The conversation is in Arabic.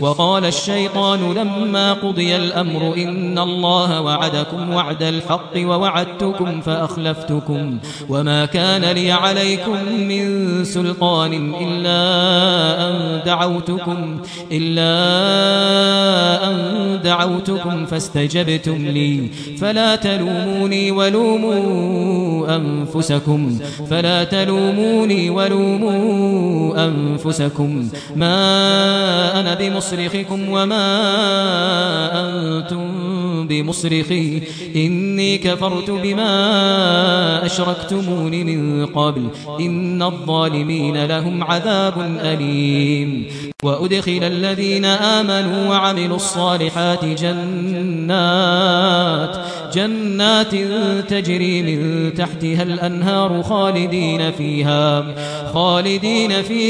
وقال الشيطان لما قضي الأمر إن الله وعدكم وعد الحق ووعدتكم فأخلفتكم وما كان لي عليكم من سلطان إلا أن دعوتكم إلا أن دعوتكم فاستجبتم لي فلا تلوموني ولوموا أنفسكم فلا تلوموني ولوموا أنفسكم. ما أنا بمصرخكم وما أنتم بمصرخي. إني كفرت بما أشركتمون من قبل. إن الظالمين لهم عذاب أليم. وأدخل الذين آمنوا وعملوا الصالحات جنات جنات تجري من تحتها الأنهار خالدين فيها خالدين فيها